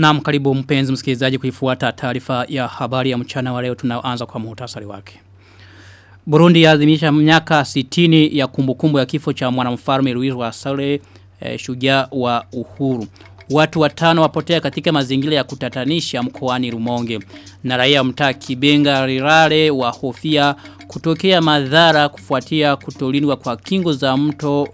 Naam mkaribu mpenzi msikilizaji kuifuata taarifa ya habari ya mchana wa leo tunaanza kwa muhtasari wake. Burundi yaadhimisha miaka 60 ya kumbukumbu ya kifo cha mwanamfalme Louis sale eh, shujaa wa uhuru. Watu watano wapotea katika mazingira ya kutatanisha mkoani Rumonge. Na raia mtaa Kibenga Rirare wa hofia kutokea madhara kufuatia kutolindwa kwa kingo za mto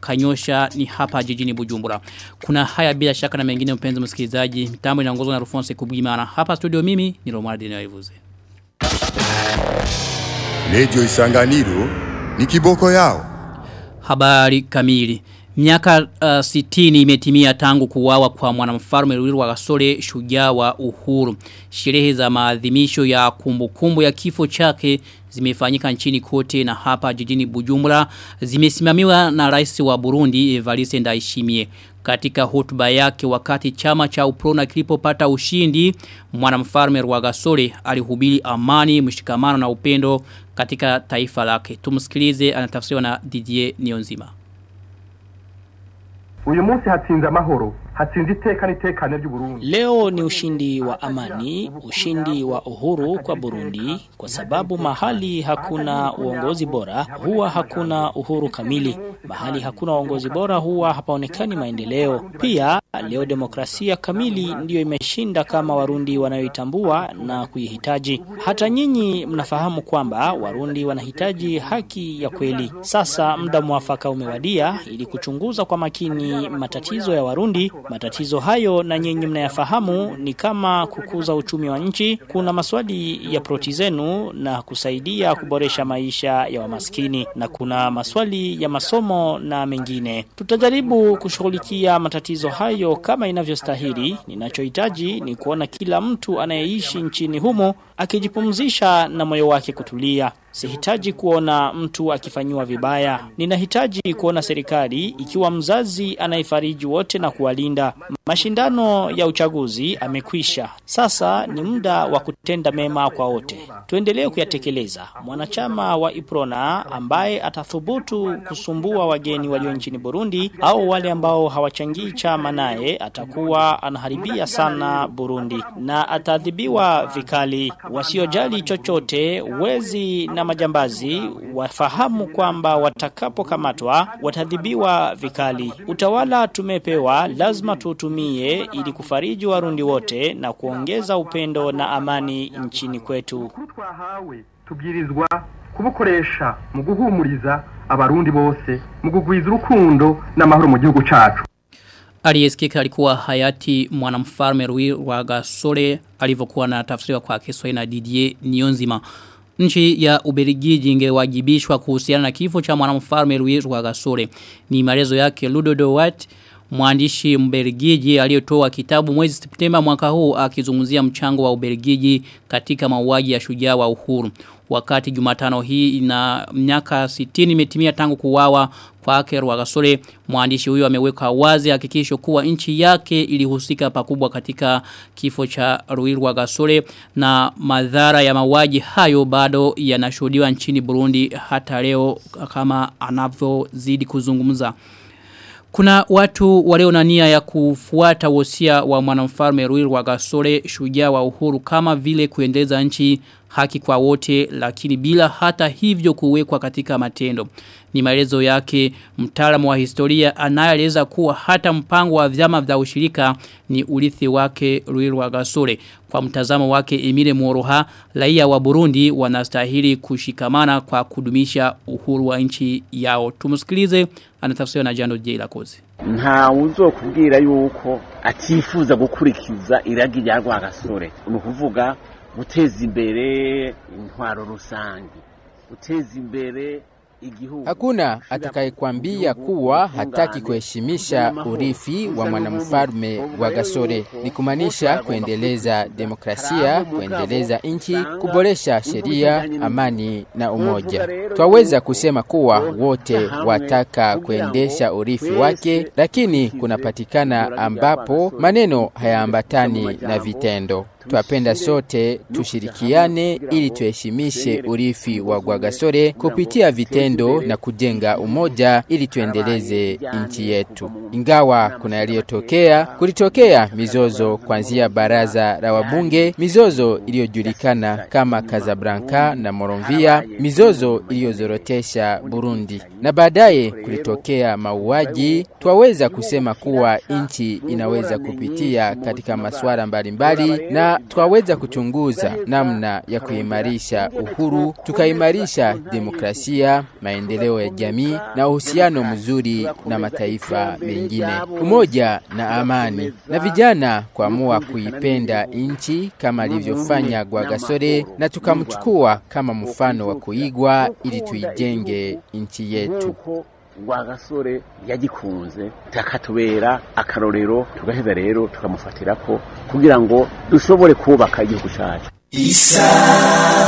Kanyosha ni hapa jijini Bujumbura. Kuna haya bila shaka na mengine mpenzi msikilizaji. Mitambo inaongozwa na Rufonse Kubwimana. Hapa studio mimi ni Romuald Naivuze. Radio Isanganiro ni kiboko yao. Habari kamili. Miaka uh, sitini imetimia tangu kuwawa kwa mwanamfalme wa Rwagasore shujaa wa uhuru. Sherehe za maadhimisho ya kumbukumbu kumbu ya kifo chake zimefanyika nchini kote na hapa jijini Bujumbura zimesimamiwa na rais wa Burundi Evariste Ndayishimiye. Katika hotuba yake wakati chama cha Uprona kilipopata ushindi, mwanamfalme Rwagasore alihubiri amani, mshikamano na upendo katika taifa lake. Tumsikilize anatafsiriwa na Didier Nionzima. Uyu munsi hatsinze amahoro. Hatsinze iteka n'itekane ry'uburundi Leo ni ushindi wa amani, ushindi wa uhuru kwa Burundi, kwa sababu mahali hakuna uongozi bora huwa hakuna uhuru kamili. Mahali hakuna uongozi bora huwa hapaonekani maendeleo. Pia leo demokrasia kamili ndiyo imeshinda kama Warundi wanayoitambua na kuihitaji. Hata nyinyi mnafahamu kwamba Warundi wanahitaji haki ya kweli. Sasa muda mwafaka umewadia ili kuchunguza kwa makini matatizo ya Warundi Matatizo hayo na nyinyi mnayafahamu ni kama kukuza uchumi wa nchi, kuna maswali ya proti zenu na kusaidia kuboresha maisha ya wamaskini na kuna maswali ya masomo na mengine. Tutajaribu kushughulikia matatizo hayo kama inavyostahili. Ninachohitaji ni kuona kila mtu anayeishi nchini humo akijipumzisha na moyo wake kutulia. Sihitaji kuona mtu akifanyiwa vibaya. Ninahitaji kuona serikali ikiwa mzazi anayefariji wote na kuwalinda. Mashindano ya uchaguzi amekwisha. Sasa ni muda wa kutenda mema kwa wote. Tuendelee kuyatekeleza. Mwanachama wa Iprona ambaye atathubutu kusumbua wageni walio nchini Burundi au wale ambao hawachangii chama naye atakuwa anaharibia sana Burundi na ataadhibiwa vikali. Wasiojali chochote wezi na majambazi wafahamu kwamba watakapokamatwa watadhibiwa vikali. Utawala tumepewa lazima tutumie ili kufariji warundi wote na kuongeza upendo na amani nchini kwetu. tubwirizwa kubukoresha mu guhumuriza abarundi bose mu kugwiza urukundo n'amahoro mu gihugu cacu Aliyesikika alikuwa hayati mwanamfalme Rui Rwagasore alivyokuwa na tafsiriwa kwa Kiswahili na Didier Nionzima. Nchi ya Ubelgiji ingewajibishwa kuhusiana na kifo cha mwanamfalme Louis Rwagasore. Ni maelezo yake Ludo Dowat mwandishi Mbelgiji aliyetoa kitabu mwezi Septemba mwaka huu akizungumzia mchango wa Ubelgiji katika mauaji ya shujaa wa uhuru. Wakati Jumatano hii ina miaka 60 imetimia tangu kuwawa kwake Rwagasore mwandishi huyo ameweka wazi hakikisho kuwa nchi yake ilihusika pakubwa katika kifo cha Rwagasore na madhara ya mauaji hayo bado yanashuhudiwa nchini Burundi hata leo kama anavyozidi kuzungumza. Kuna watu walio na nia ya kufuata wosia wa mwanamfalme wa Rwagasore shujaa wa uhuru kama vile kuendeleza nchi haki kwa wote lakini bila hata hivyo kuwekwa katika matendo. Ni maelezo yake mtaalamu wa historia anayeleza kuwa hata mpango wa vyama vya ushirika ni urithi wake Ruirwa Gasore. Kwa mtazamo wake Emile Moroha, raia wa Burundi wanastahili kushikamana kwa kudumisha uhuru wa nchi yao. Tumsikilize anatafsiriwa na Jano J. Lakoze. Nta uzokubwira yuko atifuza gukurikiza iragi rya rwagasore. Ni ukuvuga guteza imbere intwaro rusange guteza imbere Hakuna atakayekwambia kuwa hataki kuheshimisha urithi wa mwanamfalme wa Gasore. Ni kumaanisha kuendeleza demokrasia, kuendeleza nchi, kuboresha sheria, amani na umoja. Twaweza kusema kuwa wote wataka kuendesha urithi wake, lakini kunapatikana ambapo maneno hayaambatani na vitendo. Twapenda sote tushirikiane ili tuheshimishe urithi wa gwagasore kupitia vitendo na kujenga umoja ili tuendeleze nchi yetu. Ingawa kuna yaliyotokea, kulitokea mizozo kuanzia baraza la wabunge, mizozo iliyojulikana kama Casablanca na Moronvia, mizozo iliyozorotesha Burundi, na baadaye kulitokea mauaji. Twaweza kusema kuwa nchi inaweza kupitia katika masuala mbalimbali, na twaweza kuchunguza namna ya kuimarisha uhuru, tukaimarisha demokrasia, maendeleo ya jamii na uhusiano mzuri na mataifa mengine, umoja na amani, na vijana kuamua kuipenda nchi kama alivyofanya Gwagasore, na tukamchukua kama mfano wa kuigwa ili tuijenge nchi yetu. Rwagasore yagikunze takatubera akarorero tugaheza rero tukamufatirako kugira ngo dushobore kubaka igihugu cyacu isanganiro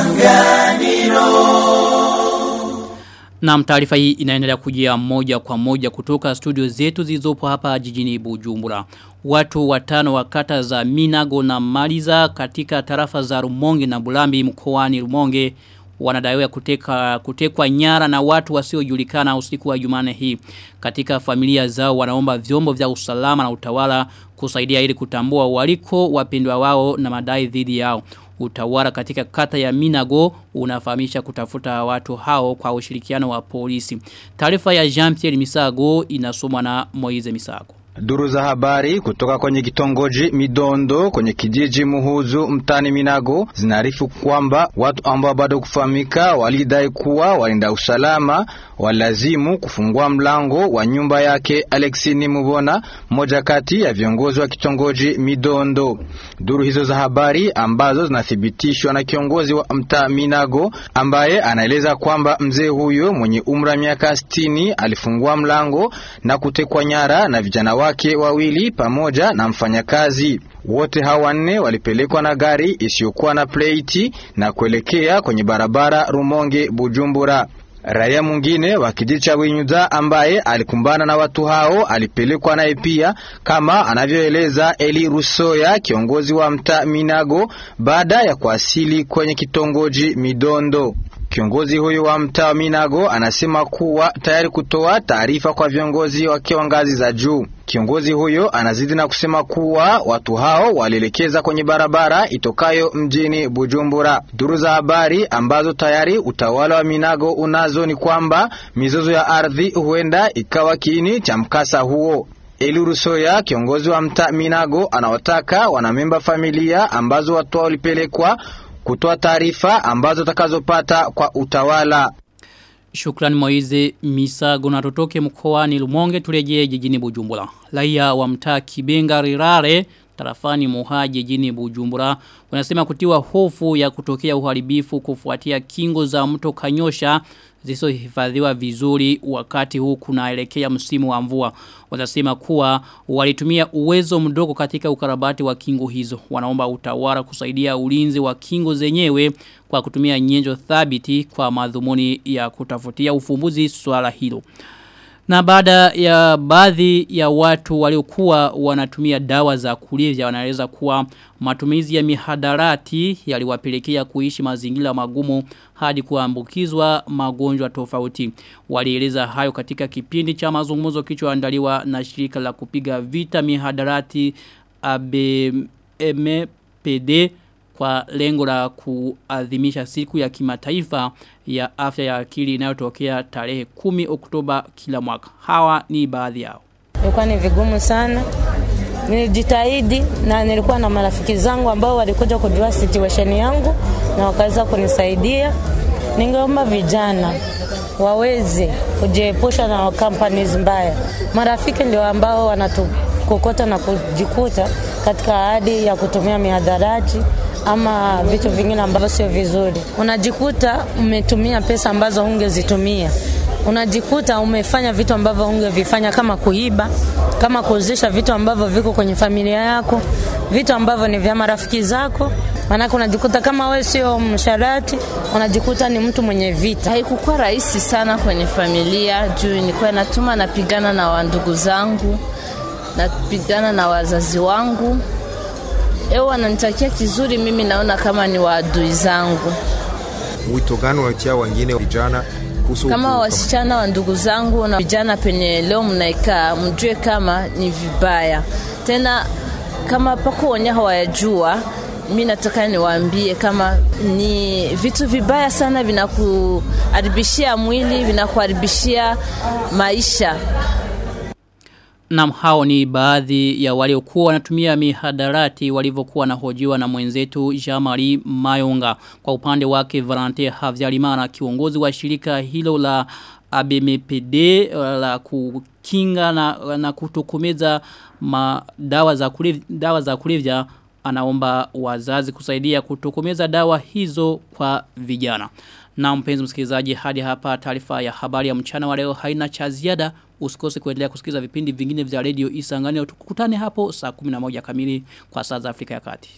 Na taarifa hii inaendelea kujia moja kwa moja kutoka studio zetu zilizopo hapa jijini Bujumbura. Watu watano wa kata za Minago na Maliza katika tarafa za Rumonge na Bulambi mkoani Rumonge wanadaiwa kuteka kutekwa nyara na watu wasiojulikana usiku wa Jumane hii. Katika familia zao wanaomba vyombo vya usalama na utawala kusaidia ili kutambua waliko wapendwa wao na madai dhidi yao. Utawala katika kata ya Minago unafahamisha kutafuta watu hao kwa ushirikiano wa polisi. Taarifa ya Jean-Pierre Misago inasomwa na Moize Misago. Duru za habari kutoka kwenye kitongoji Midondo kwenye kijiji Muhuzu mtani Minago zinaarifu kwamba watu ambao bado kufahamika walidai kuwa walinda usalama walazimu kufungua mlango wa nyumba yake Alexini Mubona, mmoja kati ya viongozi wa kitongoji Midondo. Duru hizo za habari ambazo zinathibitishwa na kiongozi wa mtaa Minago ambaye anaeleza kwamba mzee huyo mwenye umri wa miaka 60 alifungua mlango na kutekwa nyara na vijana wake wawili pamoja na mfanyakazi. Wote hawa wanne walipelekwa na gari isiyokuwa na pleiti na kuelekea kwenye barabara Rumonge Bujumbura. Raia mwingine wa kijiji cha Winyuza ambaye alikumbana na watu hao alipelekwa naye pia, kama anavyoeleza Eli Rusoya, kiongozi wa mtaa Minago, baada ya kuasili kwenye kitongoji Midondo. Kiongozi huyu wa mtaa Minago anasema kuwa tayari kutoa taarifa kwa viongozi wakiwa ngazi za juu. Kiongozi huyo anazidi na kusema kuwa watu hao walielekeza kwenye barabara itokayo mjini Bujumbura. Duru za habari ambazo tayari utawala wa Minago unazo ni kwamba mizozo ya ardhi huenda ikawa kiini cha mkasa huo. Eli Rusoya, kiongozi wa mtaa Minago, anawataka wanamemba familia ambazo watu hao walipelekwa kutoa taarifa ambazo takazopata kwa utawala. Shukrani Moize Misago na tutoke mkoani Lumonge turejee jijini Bujumbura. Raia wa mtaa Kibenga Rirare tarafani Moha jijini Bujumbura wanasema kutiwa hofu ya kutokea uharibifu kufuatia kingo za mto Kanyosha zisizohifadhiwa vizuri wakati huu kunaelekea msimu wa mvua. Wanasema kuwa walitumia uwezo mdogo katika ukarabati wa kingo hizo. Wanaomba utawala kusaidia ulinzi wa kingo zenyewe kwa kutumia nyenzo thabiti kwa madhumuni ya kutafutia ufumbuzi swala hilo. Na baada ya baadhi ya watu waliokuwa wanatumia dawa za kulevya wanaeleza kuwa matumizi ya mihadarati yaliwapelekea kuishi mazingira magumu hadi kuambukizwa magonjwa tofauti. Walieleza hayo katika kipindi cha mazungumzo kilichoandaliwa na shirika la kupiga vita mihadarati ABMPD kwa lengo la kuadhimisha siku ya kimataifa ya afya ya akili inayotokea tarehe 10 Oktoba kila mwaka. Hawa ni baadhi yao. Ilikuwa ni vigumu sana. Nilijitahidi na nilikuwa na marafiki zangu ambao walikuja kujua situation yangu na wakaweza kunisaidia. Ningeomba vijana waweze kujiepusha na companies mbaya. Marafiki ndio ambao wanatukokota na kujikuta katika hadi ya kutumia mihadarati ama vitu vingine ambavyo sio vizuri. Unajikuta umetumia pesa ambazo ungezitumia. Unajikuta umefanya vitu ambavyo ungevifanya kama kuiba, kama kuuzisha vitu ambavyo viko kwenye familia yako, vitu ambavyo ni vya marafiki zako. Maanake unajikuta kama wewe sio msharati, unajikuta ni mtu mwenye vita. Haikukuwa rahisi sana kwenye familia juu nilikuwa natuma napigana na wandugu zangu, napigana na wazazi wangu Eo wananitakia kizuri, mimi naona kama ni waadui zangu. Wito gani unatia wengine vijana kuhusu kama wasichana wa ndugu zangu na vijana penye leo mnaikaa, mjue kama ni vibaya tena, kama pako wenye hawayajua mi nataka niwaambie kama ni vitu vibaya sana, vinakuharibishia mwili, vinakuharibishia maisha. Nam hao ni baadhi ya waliokuwa wanatumia mihadarati walivyokuwa hojiwa na mwenzetu Jamari Mayonga. Kwa upande wake Valante Havyarimana kiongozi wa shirika hilo la ABMPD la kukinga na, na kutokomeza dawa za kulevya dawa za anaomba wazazi kusaidia kutokomeza dawa hizo kwa vijana. Na mpenzi msikilizaji hadi hapa taarifa ya habari ya mchana wa leo haina cha ziada Usikose kuendelea kusikiza vipindi vingine vya radio Isangani tukutane hapo saa 11 kamili kwa saa za Afrika ya Kati.